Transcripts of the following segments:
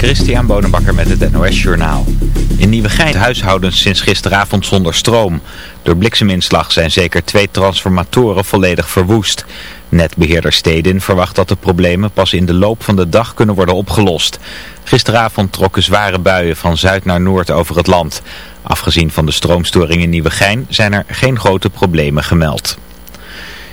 Christian Bonenbakker met het NOS Journaal. In Nieuwegein huishoudens sinds gisteravond zonder stroom. Door blikseminslag zijn zeker twee transformatoren volledig verwoest. Netbeheerder Stedin verwacht dat de problemen pas in de loop van de dag kunnen worden opgelost. Gisteravond trokken zware buien van zuid naar noord over het land. Afgezien van de stroomstoring in Nieuwegein zijn er geen grote problemen gemeld.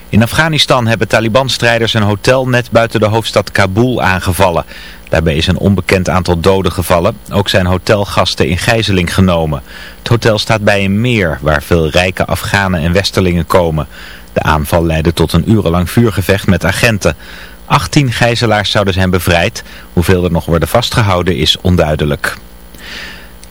In Afghanistan hebben Taliban-strijders een hotel net buiten de hoofdstad Kabul aangevallen. Daarbij is een onbekend aantal doden gevallen. Ook zijn hotelgasten in gijzeling genomen. Het hotel staat bij een meer waar veel rijke Afghanen en Westerlingen komen. De aanval leidde tot een urenlang vuurgevecht met agenten. 18 gijzelaars zouden zijn bevrijd. Hoeveel er nog worden vastgehouden is onduidelijk.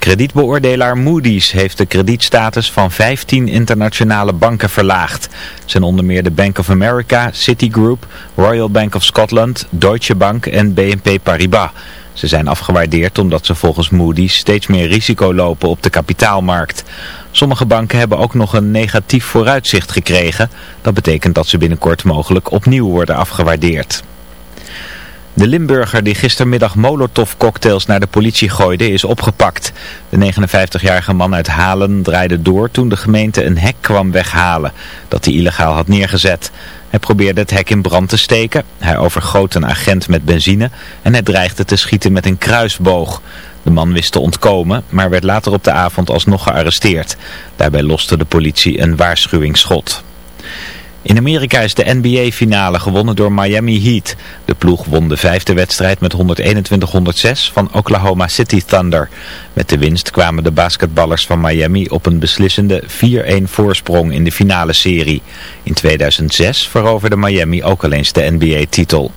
Kredietbeoordelaar Moody's heeft de kredietstatus van 15 internationale banken verlaagd. Zijn onder meer de Bank of America, Citigroup, Royal Bank of Scotland, Deutsche Bank en BNP Paribas. Ze zijn afgewaardeerd omdat ze volgens Moody's steeds meer risico lopen op de kapitaalmarkt. Sommige banken hebben ook nog een negatief vooruitzicht gekregen. Dat betekent dat ze binnenkort mogelijk opnieuw worden afgewaardeerd. De Limburger die gistermiddag Molotov-cocktails naar de politie gooide is opgepakt. De 59-jarige man uit Halen draaide door toen de gemeente een hek kwam weghalen dat hij illegaal had neergezet. Hij probeerde het hek in brand te steken, hij overgoot een agent met benzine en hij dreigde te schieten met een kruisboog. De man wist te ontkomen, maar werd later op de avond alsnog gearresteerd. Daarbij loste de politie een waarschuwingsschot. In Amerika is de NBA-finale gewonnen door Miami Heat. De ploeg won de vijfde wedstrijd met 121-106 van Oklahoma City Thunder. Met de winst kwamen de basketballers van Miami op een beslissende 4-1 voorsprong in de finale serie. In 2006 veroverde Miami ook al eens de NBA-titel.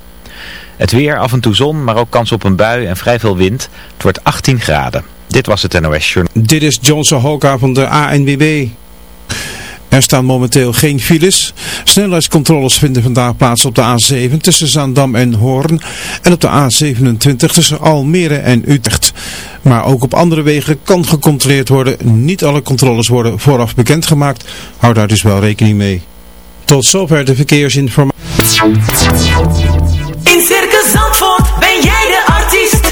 Het weer, af en toe zon, maar ook kans op een bui en vrij veel wind. Het wordt 18 graden. Dit was het NOS Journal. Dit is Johnson Hoka van de ANWB. Er staan momenteel geen files. Snelheidscontroles vinden vandaag plaats op de A7 tussen Zaandam en Hoorn en op de A27 tussen Almere en Utrecht. Maar ook op andere wegen kan gecontroleerd worden. Niet alle controles worden vooraf bekendgemaakt. Hou daar dus wel rekening mee. Tot zover de verkeersinformatie. In Circus Zandvoort ben jij de artiest.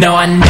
No, I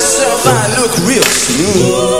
Myself I look real smooth.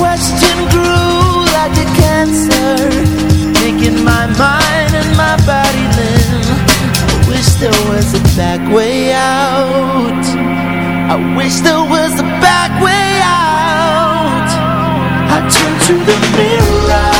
Question grew like a cancer, my mind and my body. I wish there was a back way out. I wish there was a back way out. I to the mirror.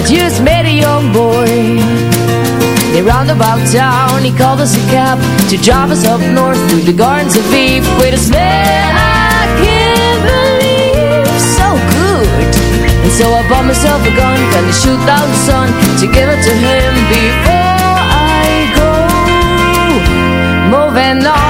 I just met a young boy. They roundabout town, he called us a cab to drive us up north through the gardens of Eve with a smell I can't believe. So good. And so I bought myself a gun, gonna shoot out the sun to give it to him before I go. Moving on,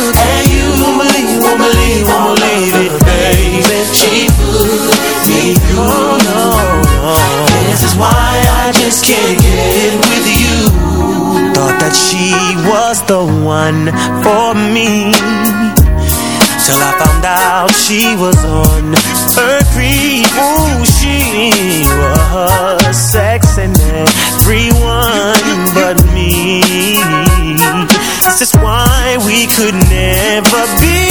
baby. She put me through. Oh, no, no. This is why I just can't get with you. Thought that she was the one for me. Till I found out she was on her creep. Ooh, she was sexing everyone but me. This is why we could never be.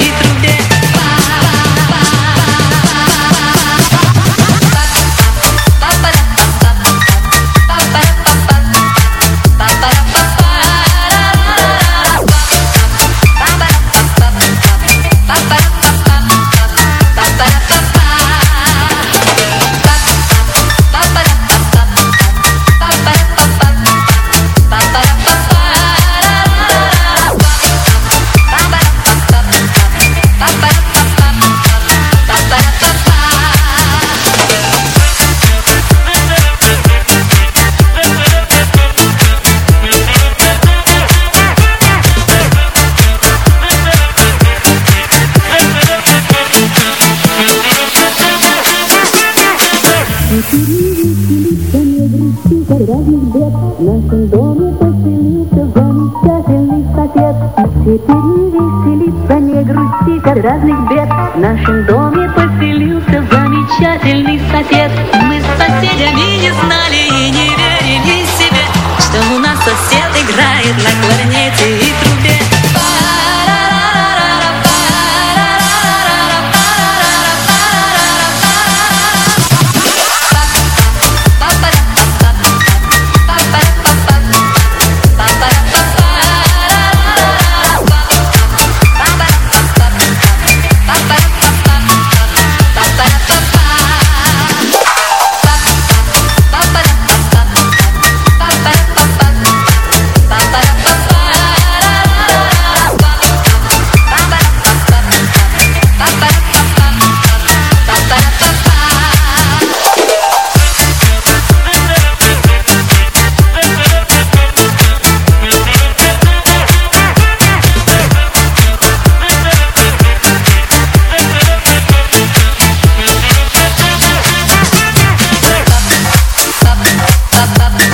男生多 up.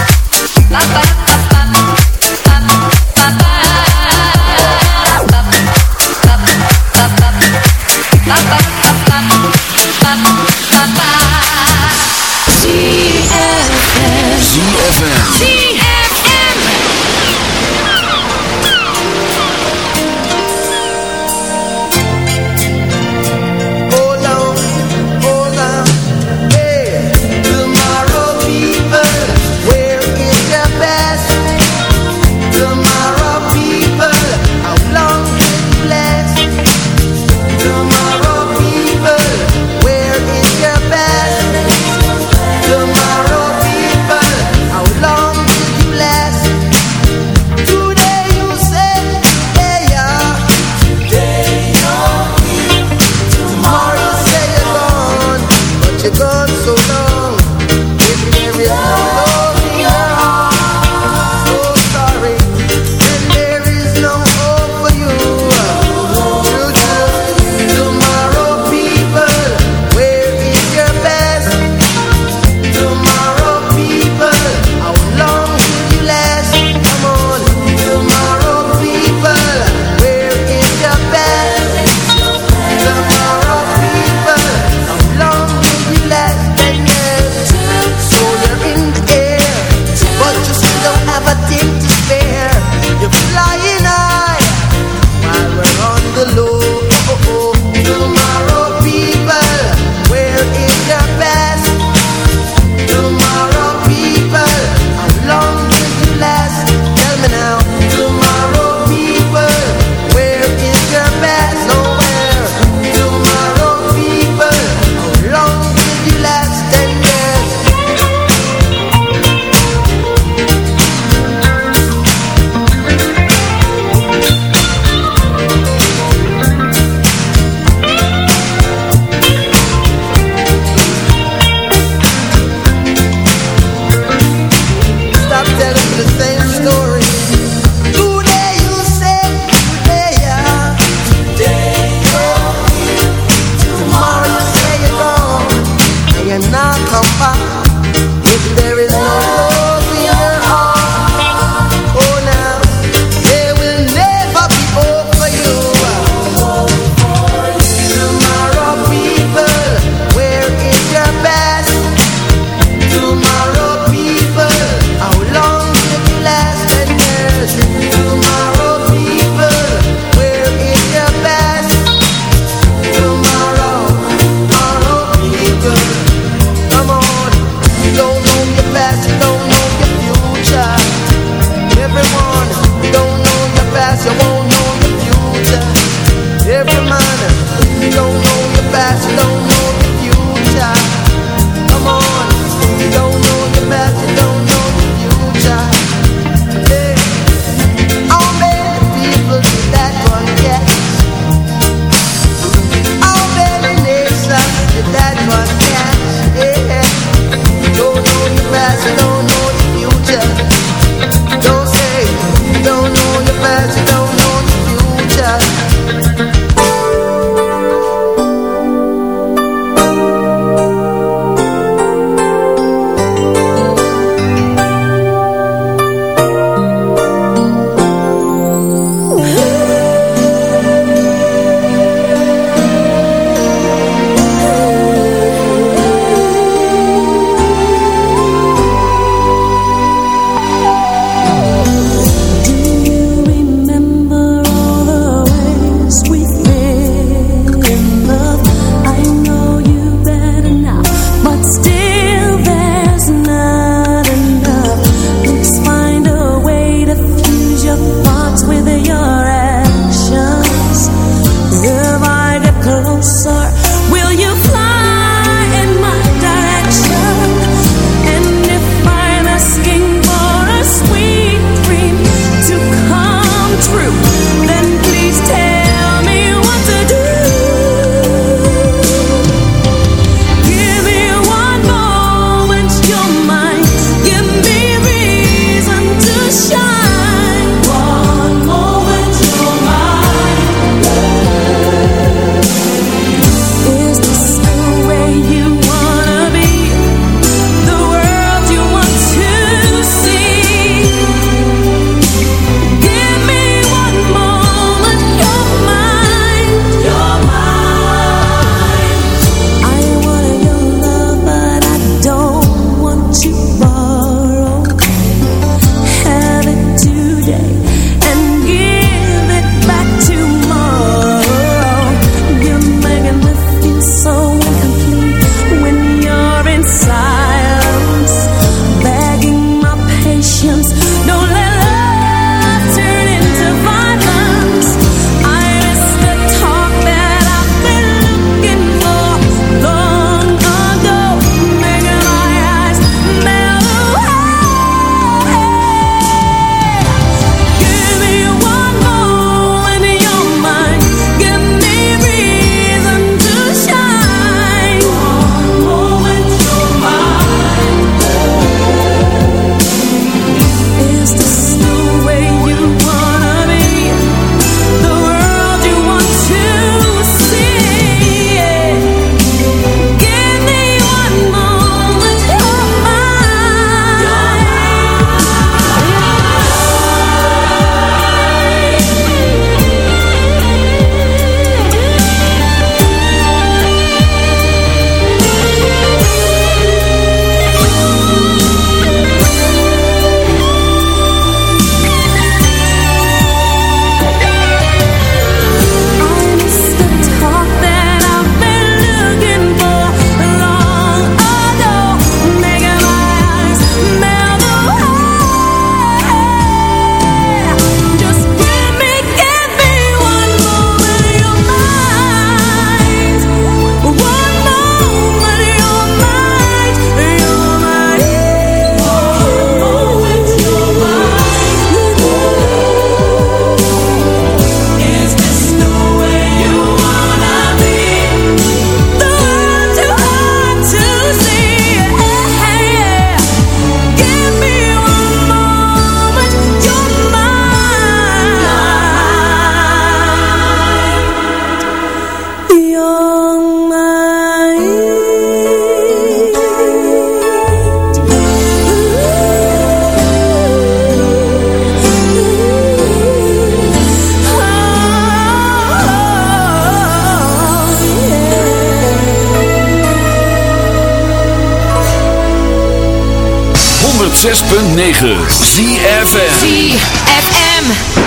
106.9 ZFM ZFM